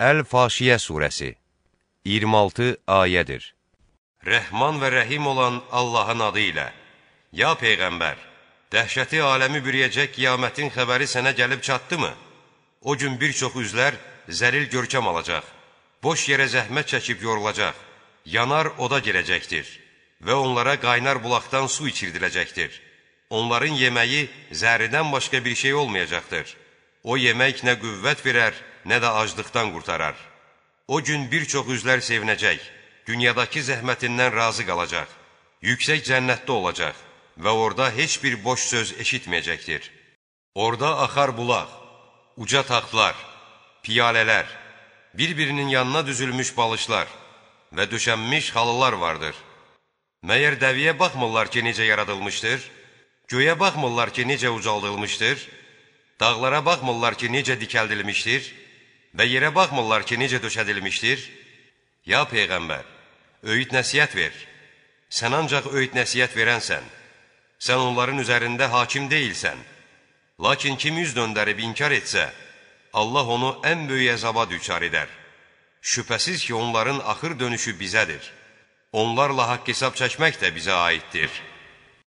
Əl-Faşiyə surəsi 26 ayədir. Rəhman və rəhim olan Allahın adı ilə Ya Peyğəmbər, dəhşəti aləmi bürüyəcək qiyamətin xəbəri sənə gəlib çatdımı? O gün bir çox üzlər zəlil görkəm alacaq, boş yerə zəhmət çəkib yorulacaq, yanar oda girəcəkdir və onlara qaynar bulaqdan su içirdiləcəkdir. Onların yeməyi zəhridən başqa bir şey olmayacaqdır. O yemək nə qüvvət verər, nə də aclıqdan qurtarar. O gün bir çox üzlər sevinəcək, dünyadakı zəhmətindən razı qalacaq, yüksək cənnətdə olacaq və orada heç bir boş söz eşitməyəcəkdir. Orada axar bulaq, uca taxtlar, piyalələr, bir-birinin yanına düzülmüş balışlar və döşənmiş halılar vardır. Məyər dəviyə baxmırlar ki, necə yaradılmışdır? Göyə baxmırlar ki, necə ucaldılmışdır? Dağlara baxmırlar ki, necə dikəldilmişdir? Və yerə baxmırlar ki, necə döşədilmişdir? Ya Peyğəmbər, öyüd nəsiyyət ver. Sən ancaq öyüd nəsiyyət verənsən. Sən onların üzərində hakim deyilsən. Lakin kim yüz döndərib inkar etsə, Allah onu ən böyük əzaba düçar edər. Şübhəsiz ki, onların axır dönüşü bizədir. Onlarla haqq hesab çəkmək də bizə aiddir.